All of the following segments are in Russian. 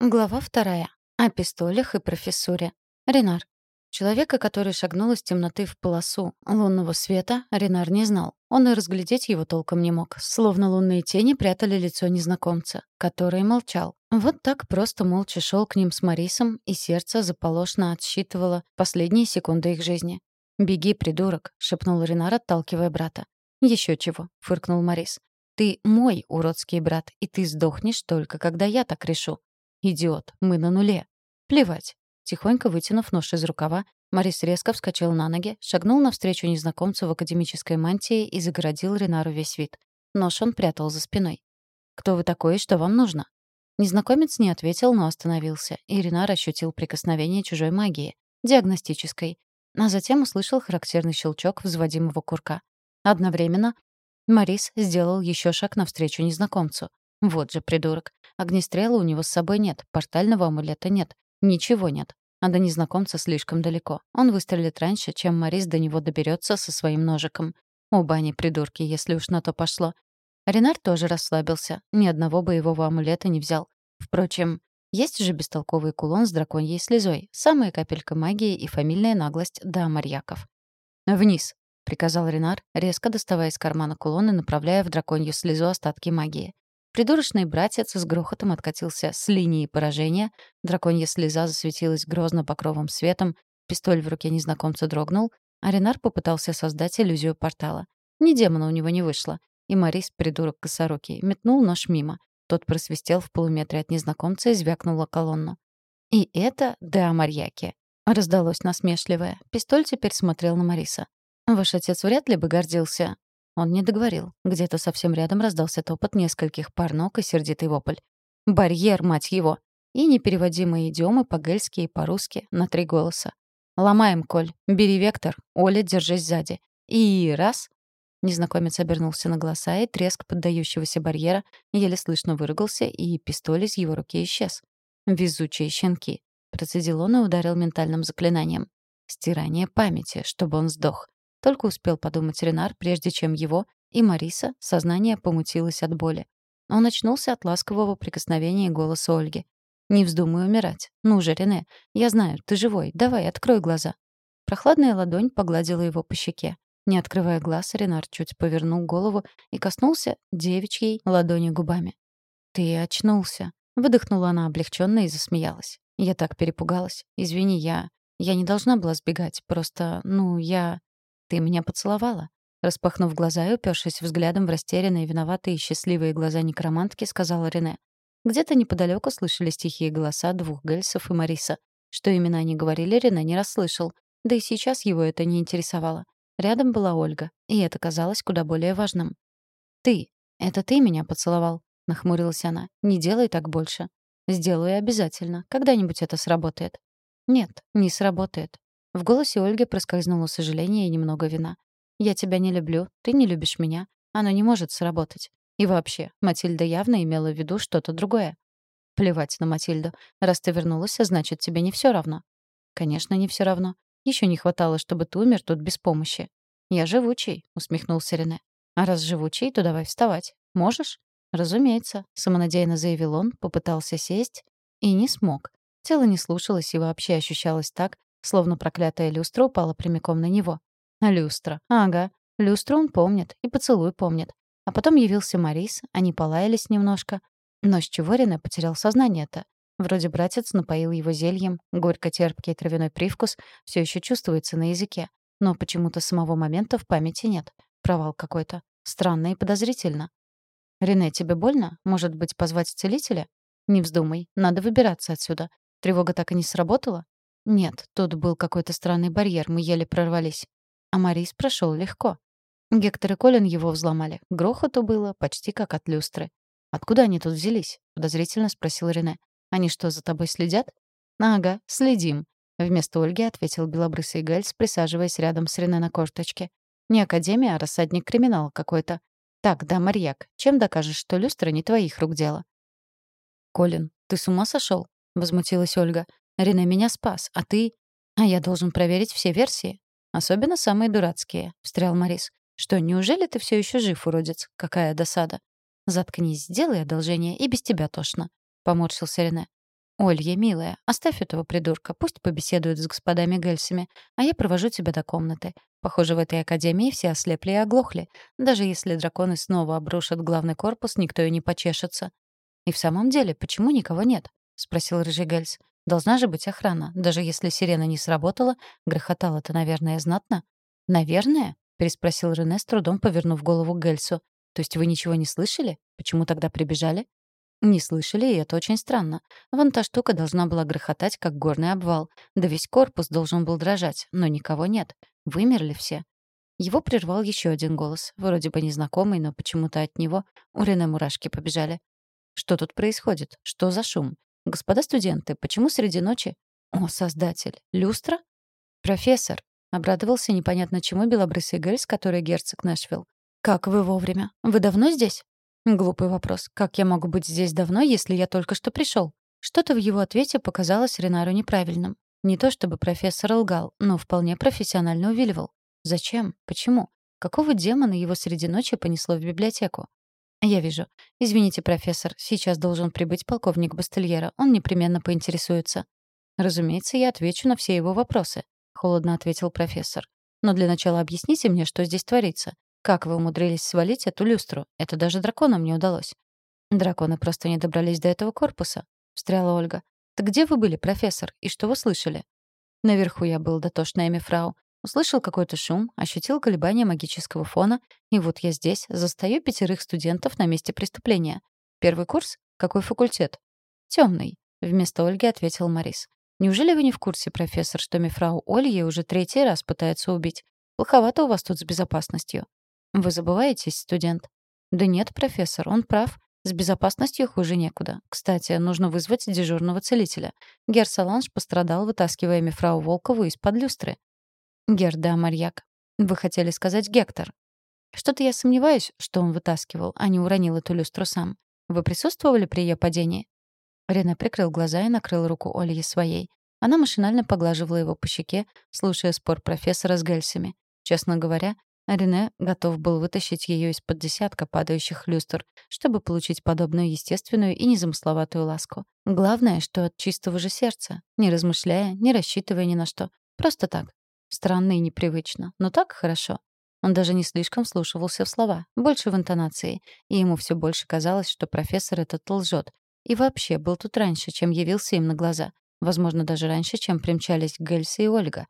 Глава вторая. О пистолях и профессуре. Ренар. Человека, который шагнул из темноты в полосу лунного света, Ренар не знал. Он и разглядеть его толком не мог, словно лунные тени прятали лицо незнакомца, который молчал. Вот так просто молча шел к ним с Марисом, и сердце заполошно отсчитывало последние секунды их жизни. «Беги, придурок», — шепнул Ренар, отталкивая брата. «Еще чего», — фыркнул Марис. «Ты мой уродский брат, и ты сдохнешь только, когда я так решу. «Идиот, мы на нуле». «Плевать». Тихонько вытянув нож из рукава, Морис резко вскочил на ноги, шагнул навстречу незнакомцу в академической мантии и загородил Ренару весь вид. Нож он прятал за спиной. «Кто вы такой и что вам нужно?» Незнакомец не ответил, но остановился, и Ренар ощутил прикосновение чужой магии, диагностической, а затем услышал характерный щелчок взводимого курка. Одновременно Морис сделал еще шаг навстречу незнакомцу. Вот же придурок. Огнестрела у него с собой нет, портального амулета нет. Ничего нет. А до незнакомца слишком далеко. Он выстрелит раньше, чем Морис до него доберется со своим ножиком. Оба они придурки, если уж на то пошло. Ренар тоже расслабился. Ни одного боевого амулета не взял. Впрочем, есть же бестолковый кулон с драконьей слезой, самая капелька магии и фамильная наглость да марьяков. «Вниз», — приказал Ренар, резко доставая из кармана кулон и направляя в драконью слезу остатки магии. Придурочный братец с грохотом откатился с линии поражения, драконья слеза засветилась грозно покровом светом, пистоль в руке незнакомца дрогнул, а Ренар попытался создать иллюзию портала. Ни демона у него не вышло, и Марис, придурок косорукий, метнул нож мимо. Тот просвистел в полуметре от незнакомца и звякнула колонну. «И это да Марьяки», — раздалось насмешливое. Пистоль теперь смотрел на Мариса. «Ваш отец вряд ли бы гордился он не договорил. Где-то совсем рядом раздался топот нескольких пар ног и сердитый вопль. «Барьер, мать его!» И непереводимые идиомы по-гельски и по-русски на три голоса. «Ломаем, Коль. Бери вектор. Оля, держись сзади. И раз...» Незнакомец обернулся на голоса, и треск поддающегося барьера еле слышно выругался, и пистоль из его руки исчез. «Везучие щенки!» — процедил он и ударил ментальным заклинанием. «Стирание памяти, чтобы он сдох. Только успел подумать Ренар, прежде чем его и Мариса сознание помутилось от боли. Он очнулся от ласкового прикосновения голоса Ольги. «Не вздумай умирать. Ну же, Рене, я знаю, ты живой. Давай, открой глаза». Прохладная ладонь погладила его по щеке. Не открывая глаз, Ренар чуть повернул голову и коснулся девичьей ладони губами. «Ты очнулся», — выдохнула она облегченно и засмеялась. «Я так перепугалась. Извини, я... Я не должна была сбегать. Просто, ну, я...» «Ты меня поцеловала?» Распахнув глаза и упершись взглядом в растерянные, виноватые и счастливые глаза некромантки, сказала Рене. Где-то неподалеку слышались тихие голоса двух Гельсов и Мариса. Что именно они говорили, Рене не расслышал. Да и сейчас его это не интересовало. Рядом была Ольга, и это казалось куда более важным. «Ты. Это ты меня поцеловал?» — нахмурилась она. «Не делай так больше». «Сделаю обязательно. Когда-нибудь это сработает». «Нет, не сработает. В голосе Ольги проскользнуло сожаление и немного вина. «Я тебя не люблю, ты не любишь меня. Оно не может сработать. И вообще, Матильда явно имела в виду что-то другое. Плевать на Матильду. Раз ты вернулась, значит, тебе не все равно. Конечно, не все равно. Еще не хватало, чтобы ты умер тут без помощи. Я живучий, усмехнулся Рене. А раз живучий, то давай вставать. Можешь? Разумеется, самонадеянно заявил он, попытался сесть и не смог. Тело не слушалось и вообще ощущалось так, Словно проклятая люстра упала прямиком на него. Люстра. Ага. Люстру он помнит. И поцелуй помнит. А потом явился Марис, они полаялись немножко. Но с чего Рене потерял сознание-то? Вроде братец напоил его зельем, горько-терпкий травяной привкус все еще чувствуется на языке. Но почему-то самого момента в памяти нет. Провал какой-то. Странно и подозрительно. «Рене, тебе больно? Может быть, позвать целителя?» «Не вздумай. Надо выбираться отсюда. Тревога так и не сработала? Нет, тут был какой-то странный барьер, мы еле прорвались. А Марис прошел легко. Гектор и Колин его взломали. Грохоту было почти как от люстры. «Откуда они тут взялись?» — подозрительно спросил Рене. «Они что, за тобой следят?» «Ага, следим», — вместо Ольги ответил белобрысый Гельс, присаживаясь рядом с Рене на корточке. «Не академия, а рассадник криминала какой-то. Так, да, Марьяк, чем докажешь, что люстра не твоих рук дело?» «Колин, ты с ума сошел? возмутилась Ольга. Рене меня спас, а ты... А я должен проверить все версии. Особенно самые дурацкие, — встрял Морис. Что, неужели ты все еще жив, уродец? Какая досада. Заткнись, сделай одолжение, и без тебя тошно. Поморщился Рене. «Олья, милая, оставь этого придурка, пусть побеседует с господами Гельсами, а я провожу тебя до комнаты. Похоже, в этой академии все ослепли и оглохли. Даже если драконы снова обрушат главный корпус, никто и не почешется». «И в самом деле, почему никого нет?» — спросил Рыжий Гельс. «Должна же быть охрана. Даже если сирена не сработала, грохотала-то, наверное, знатно». «Наверное?» — переспросил Рене, с трудом повернув голову к Гельсу. «То есть вы ничего не слышали? Почему тогда прибежали?» Не слышали, и это очень странно. Вон та штука должна была грохотать, как горный обвал. Да весь корпус должен был дрожать, но никого нет. Вымерли все. Его прервал еще один голос, вроде бы незнакомый, но почему-то от него у Рене мурашки побежали. «Что тут происходит? Что за шум? Господа студенты, почему среди ночи...» «О, создатель! Люстра?» «Профессор!» — обрадовался непонятно чему белобрысый Гельс, который герцог Нэшвилл. «Как вы вовремя? Вы давно здесь?» Глупый вопрос. Как я могу быть здесь давно, если я только что пришел? Что-то в его ответе показалось Ренару неправильным. Не то чтобы профессор лгал, но вполне профессионально увиливал. Зачем? Почему? Какого демона его среди ночи понесло в библиотеку? Я вижу. Извините, профессор, сейчас должен прибыть полковник Бастельера. Он непременно поинтересуется. Разумеется, я отвечу на все его вопросы, холодно ответил профессор. Но для начала объясните мне, что здесь творится. Как вы умудрились свалить эту люстру? Это даже драконам не удалось. Драконы просто не добрались до этого корпуса, встряла Ольга. Так где вы были, профессор, и что вы слышали? Наверху я был, дотошная мифрау. Услышал какой-то шум, ощутил колебания магического фона, и вот я здесь, застаю пятерых студентов на месте преступления. Первый курс? Какой факультет? Темный, вместо Ольги ответил Марис. Неужели вы не в курсе, профессор, что мифрау Ольги уже третий раз пытается убить? Плоховато у вас тут с безопасностью. Вы забываетесь, студент? Да нет, профессор, он прав. С безопасностью хуже некуда. Кстати, нужно вызвать дежурного целителя. Гер Саланж пострадал, вытаскивая мифрау Волкову из-под люстры. Гер, да, Марьяк. Вы хотели сказать Гектор. Что-то я сомневаюсь, что он вытаскивал, а не уронил эту люстру сам. Вы присутствовали при ее падении? Рене прикрыл глаза и накрыл руку Ольги своей. Она машинально поглаживала его по щеке, слушая спор профессора с Гельсами. Честно говоря, Рене готов был вытащить ее из-под десятка падающих люстр, чтобы получить подобную естественную и незамысловатую ласку. Главное, что от чистого же сердца, не размышляя, не рассчитывая ни на что. Просто так. Странно и непривычно, но так хорошо. Он даже не слишком слушался в слова, больше в интонации, и ему все больше казалось, что профессор этот лжет. И вообще был тут раньше, чем явился им на глаза. Возможно, даже раньше, чем примчались Гельса и Ольга.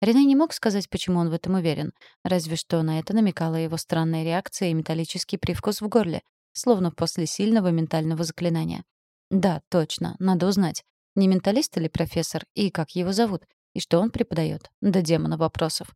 Рене не мог сказать, почему он в этом уверен, разве что на это намекала его странная реакция и металлический привкус в горле, словно после сильного ментального заклинания. Да, точно, надо узнать, не менталист ли профессор и как его зовут, и что он преподает. До демона вопросов.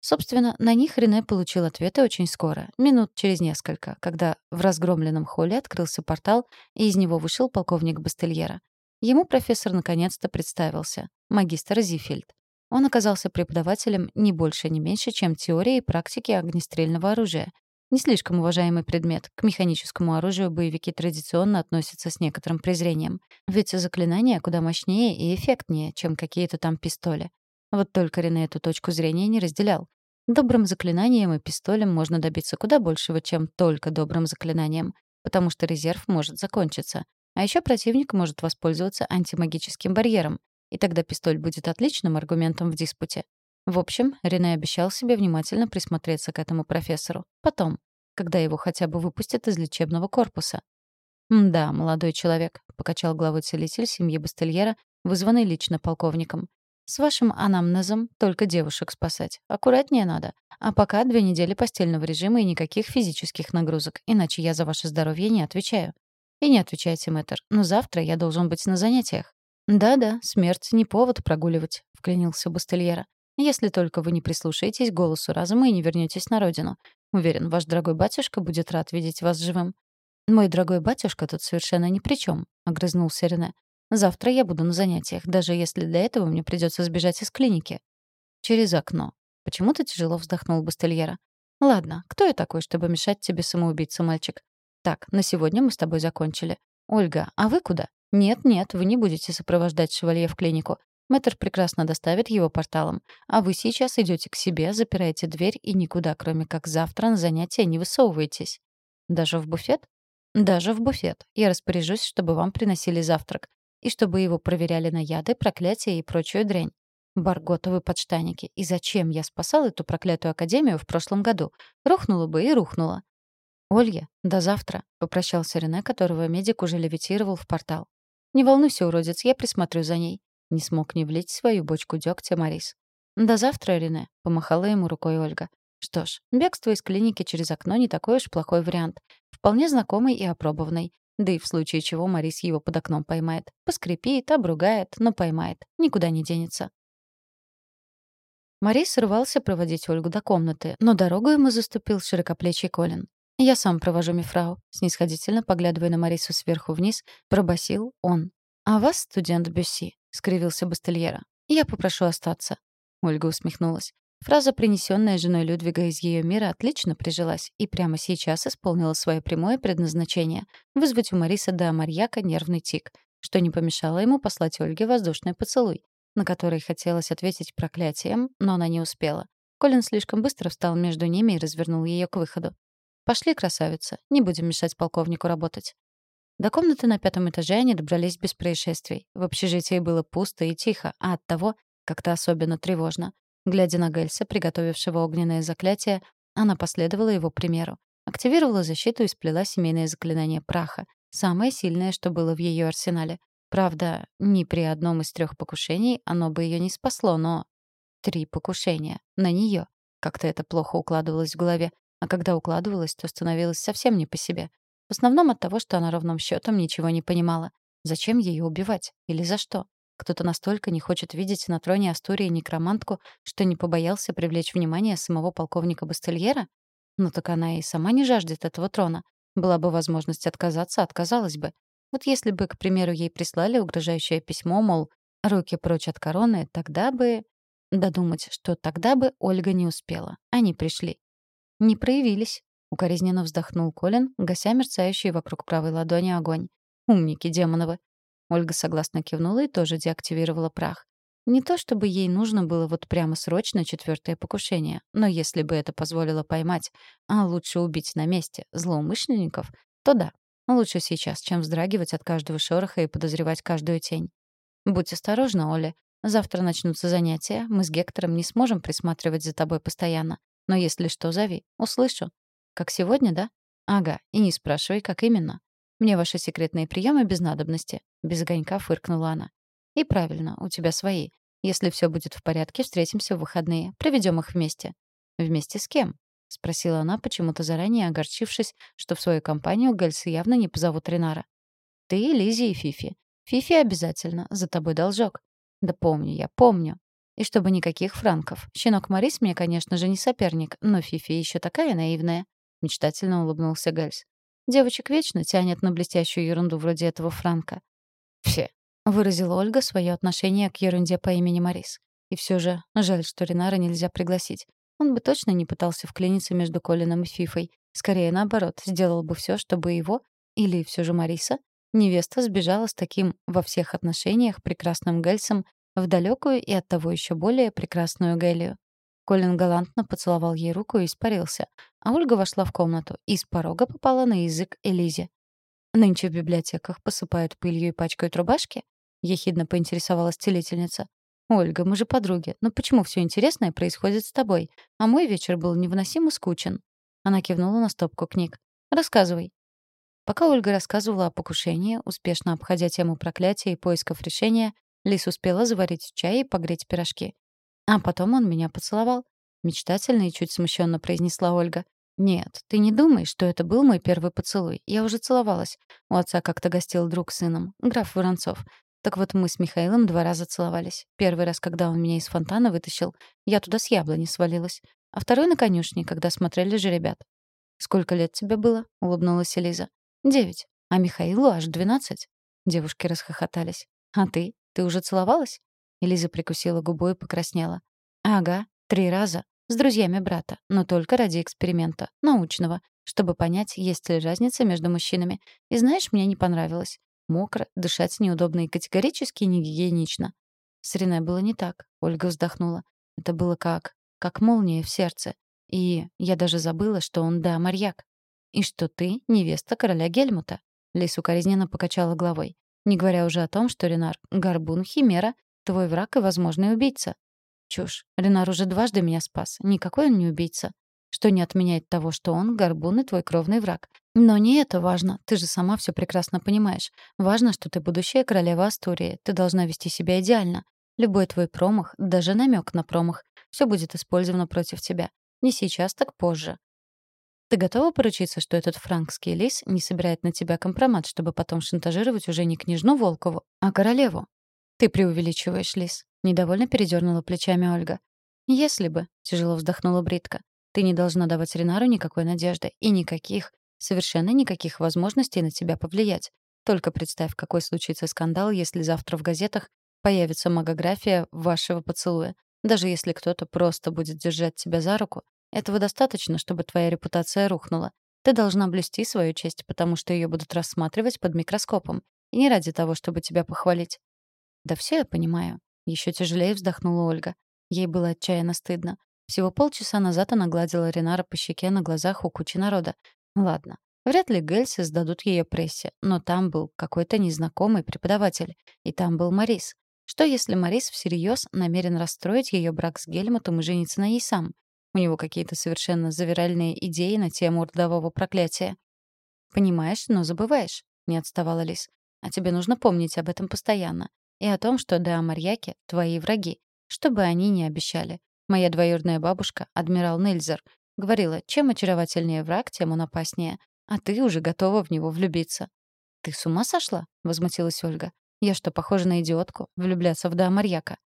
Собственно, на них Рене получил ответы очень скоро, минут через несколько, когда в разгромленном холле открылся портал, и из него вышел полковник Бастельера. Ему профессор наконец-то представился — магистр Зифельд. Он оказался преподавателем не больше, не меньше, чем теории и практики огнестрельного оружия. Не слишком уважаемый предмет. К механическому оружию боевики традиционно относятся с некоторым презрением. Ведь заклинания куда мощнее и эффектнее, чем какие-то там пистоли. Вот только Рене эту точку зрения не разделял. Добрым заклинанием и пистолем можно добиться куда большего, чем только добрым заклинанием, потому что резерв может закончиться. А еще противник может воспользоваться антимагическим барьером, и тогда пистоль будет отличным аргументом в диспуте. В общем, Рене обещал себе внимательно присмотреться к этому профессору. Потом, когда его хотя бы выпустят из лечебного корпуса. «Да, молодой человек», — покачал главой целитель семьи Бастельера, вызванный лично полковником. «С вашим анамнезом только девушек спасать. Аккуратнее надо. А пока две недели постельного режима и никаких физических нагрузок, иначе я за ваше здоровье не отвечаю. И не отвечайте, мэтр, но завтра я должен быть на занятиях. «Да-да, смерть — не повод прогуливать», — вклинился Бастельера. «Если только вы не прислушаетесь к голосу разума и не вернетесь на родину. Уверен, ваш дорогой батюшка будет рад видеть вас живым». «Мой дорогой батюшка тут совершенно ни при чем», — огрызнулся Рене. «Завтра я буду на занятиях, даже если для этого мне придется сбежать из клиники». «Через окно». Почему-то тяжело вздохнул Бастельера. «Ладно, кто я такой, чтобы мешать тебе самоубийца, мальчик? Так, на сегодня мы с тобой закончили. Ольга, а вы куда?» «Нет-нет, вы не будете сопровождать шевалье в клинику. Мэтр прекрасно доставит его порталом. А вы сейчас идете к себе, запираете дверь и никуда, кроме как завтра, на занятия не высовываетесь. Даже в буфет? Даже в буфет. Я распоряжусь, чтобы вам приносили завтрак. и чтобы его проверяли на яды, проклятия и прочую дрянь. Барготовы подштанники. И зачем я спасал эту проклятую академию в прошлом году? Рухнула бы и рухнула. «Олья, до завтра», — попрощался Рене, которого медик уже левитировал в портал. «Не волнуйся, уродец, я присмотрю за ней». Не смог не влить свою бочку дёгтя Марис. «До завтра, Рене», — помахала ему рукой Ольга. Что ж, бегство из клиники через окно не такой уж плохой вариант. Вполне знакомый и опробованный. Да и в случае чего Марис его под окном поймает. Поскрипит, обругает, но поймает. Никуда не денется. Марис срывался проводить Ольгу до комнаты, но дорогу ему заступил широкоплечий Колин. «Я сам провожу мифрау», — снисходительно поглядывая на Марису сверху вниз, пробасил он. «А вас, студент Бюсси», — скривился Бастельера. «Я попрошу остаться». Ольга усмехнулась. Фраза, принесенная женой Людвига из ее мира, отлично прижилась и прямо сейчас исполнила свое прямое предназначение — вызвать у Мариса до Марьяка нервный тик, что не помешало ему послать Ольге воздушный поцелуй, на который хотелось ответить проклятием, но она не успела. Колин слишком быстро встал между ними и развернул ее к выходу. «Пошли, красавица, не будем мешать полковнику работать». До комнаты на пятом этаже они добрались без происшествий. В общежитии было пусто и тихо, а оттого как-то особенно тревожно. Глядя на Гельса, приготовившего огненное заклятие, она последовала его примеру. Активировала защиту и сплела семейное заклинание праха, самое сильное, что было в ее арсенале. Правда, ни при одном из трех покушений оно бы ее не спасло, но... Три покушения. На нее. Как-то это плохо укладывалось в голове. А когда укладывалось, то становилось совсем не по себе. В основном от того, что она ровным счетом ничего не понимала. Зачем ее убивать? Или за что? Кто-то настолько не хочет видеть на троне Астории некромантку, что не побоялся привлечь внимание самого полковника Бастельера? Ну так она и сама не жаждет этого трона. Была бы возможность отказаться, отказалась бы. Вот если бы, к примеру, ей прислали угрожающее письмо, мол, руки прочь от короны, тогда бы... Додумать, что тогда бы Ольга не успела. Они пришли. Не проявились. Укоризненно вздохнул Колин, гася мерцающий вокруг правой ладони огонь. Умники демоновы. Ольга согласно кивнула и тоже деактивировала прах. Не то чтобы ей нужно было вот прямо срочно четвертое покушение, но если бы это позволило поймать, а лучше убить на месте злоумышленников, то да, лучше сейчас, чем вздрагивать от каждого шороха и подозревать каждую тень. Будь осторожна, Оля. Завтра начнутся занятия, мы с Гектором не сможем присматривать за тобой постоянно. Но если что, зови, услышу. Как сегодня, да? Ага, и не спрашивай, как именно. Мне ваши секретные приемы без надобности. Без огонька фыркнула она. И правильно, у тебя свои. Если все будет в порядке, встретимся в выходные. Проведем их вместе. Вместе с кем? спросила она, почему-то заранее огорчившись, что в свою компанию Гальсы явно не позовут Ренара. Ты, Лизи и Фифи. Фифи обязательно, за тобой должок. Да помню я, помню. И чтобы никаких франков. Щенок Марис мне, конечно же, не соперник, но Фифи еще такая наивная. Мечтательно улыбнулся Гальс. Девочек вечно тянет на блестящую ерунду вроде этого Франка. «Фе», — выразила Ольга свое отношение к ерунде по имени Марис. И все же жаль, что Ренара нельзя пригласить. Он бы точно не пытался вклиниться между Колином и Фифой. Скорее, наоборот, сделал бы все, чтобы его, или все же Мариса, невеста сбежала с таким во всех отношениях прекрасным Гельсом в далекую и оттого еще более прекрасную Гелию. Колин галантно поцеловал ей руку и испарился, а Ольга вошла в комнату и с порога попала на язык Элизе. «Нынче в библиотеках посыпают пылью и пачкают рубашки?» — ехидно поинтересовалась целительница. «Ольга, мы же подруги, но почему все интересное происходит с тобой? А мой вечер был невыносимо скучен». Она кивнула на стопку книг. «Рассказывай». Пока Ольга рассказывала о покушении, успешно обходя тему проклятия и поисков решения, Лис успела заварить чай и погреть пирожки. А потом он меня поцеловал. Мечтательно и чуть смущенно произнесла Ольга. «Нет, ты не думай, что это был мой первый поцелуй. Я уже целовалась. У отца как-то гостил друг с сыном, граф Воронцов. Так вот мы с Михаилом два раза целовались. Первый раз, когда он меня из фонтана вытащил, я туда с яблони свалилась. А второй на конюшне, когда смотрели же ребят. «Сколько лет тебе было?» — улыбнулась Элиза. «Девять. А Михаилу аж двенадцать». Девушки расхохотались. «А ты? Ты уже целовалась?» Элиза прикусила губу и покраснела. «Ага, три раза. С друзьями брата. Но только ради эксперимента. Научного. Чтобы понять, есть ли разница между мужчинами. И знаешь, мне не понравилось. Мокро, дышать неудобно и категорически негигиенично. С Рене было не так. Ольга вздохнула. Это было как... как молния в сердце. И я даже забыла, что он да, марьяк. И что ты невеста короля Гельмута. Лис укоризненно покачала головой. Не говоря уже о том, что Ренар — горбун, химера, твой враг и возможный убийца. Чушь. Ренар уже дважды меня спас. Никакой он не убийца. Что не отменяет того, что он — горбун и твой кровный враг. Но не это важно. Ты же сама все прекрасно понимаешь. Важно, что ты будущая королева Астурии. Ты должна вести себя идеально. Любой твой промах, даже намек на промах, все будет использовано против тебя. Не сейчас, так позже. Ты готова поручиться, что этот франкский лис не собирает на тебя компромат, чтобы потом шантажировать уже не княжну Волкову, а королеву? Ты преувеличиваешь, лис. Недовольно передернула плечами Ольга. Если бы, тяжело вздохнула Бритка. Ты не должна давать Ренару никакой надежды и никаких, совершенно никаких возможностей на тебя повлиять. Только представь, какой случится скандал, если завтра в газетах появится магография вашего поцелуя. Даже если кто-то просто будет держать тебя за руку, этого достаточно, чтобы твоя репутация рухнула. Ты должна блюсти свою честь, потому что ее будут рассматривать под микроскопом. И не ради того, чтобы тебя похвалить. Да все я понимаю. Еще тяжелее вздохнула Ольга. Ей было отчаянно стыдно. Всего полчаса назад она гладила Ренара по щеке на глазах у кучи народа. Ладно, вряд ли Гельсы сдадут ее прессе, но там был какой-то незнакомый преподаватель, и там был Марис. Что если Марис всерьез намерен расстроить ее брак с Гельмутом и жениться на ней сам? У него какие-то совершенно завиральные идеи на тему родового проклятия. «Понимаешь, но забываешь», — не отставала Лис. «А тебе нужно помнить об этом постоянно. И о том, что Деамарьяки — твои враги, что бы они ни обещали. Моя двоюродная бабушка, адмирал Нельзер, говорила, чем очаровательнее враг, тем он опаснее. А ты уже готова в него влюбиться. «Ты с ума сошла?» — возмутилась Ольга. «Я что, похожа на идиотку? Влюбляться в Деамарьяка?»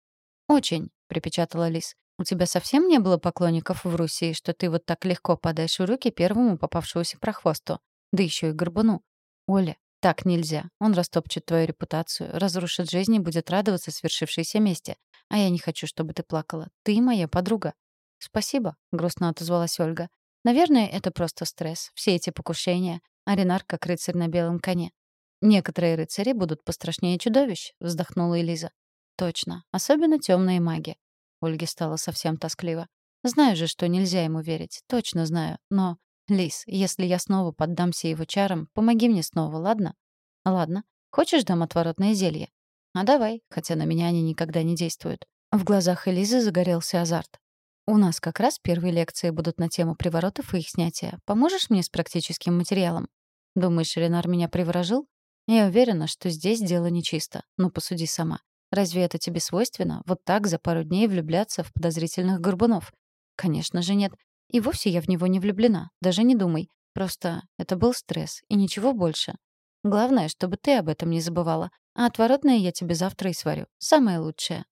«Очень», — припечатала Лис. У тебя совсем не было поклонников в Руси, что ты вот так легко падаешь в руки первому попавшемуся прохвосту? Да еще и горбуну. Оля, так нельзя. Он растопчет твою репутацию, разрушит жизнь и будет радоваться свершившейся мести. А я не хочу, чтобы ты плакала. Ты моя подруга. Спасибо, грустно отозвалась Ольга. Наверное, это просто стресс. Все эти покушения. Аринар как рыцарь на белом коне. Некоторые рыцари будут пострашнее чудовищ, вздохнула Элиза. Точно, особенно темные маги. Ольге стало совсем тоскливо. Знаю же, что нельзя ему верить. Точно знаю. Но, Лис, если я снова поддамся его чарам, помоги мне снова, ладно? Ладно. Хочешь дам отворотное зелье? А давай, хотя на меня они никогда не действуют. В глазах Элизы загорелся азарт. У нас как раз первые лекции будут на тему приворотов и их снятия. Поможешь мне с практическим материалом? Думаешь, Ренар меня приворожил? Я уверена, что здесь дело нечисто. Ну, посуди сама. Разве это тебе свойственно, вот так за пару дней влюбляться в подозрительных горбунов? Конечно же нет. И вовсе я в него не влюблена, даже не думай. Просто это был стресс, и ничего больше. Главное, чтобы ты об этом не забывала. А отворотное я тебе завтра и сварю. Самое лучшее.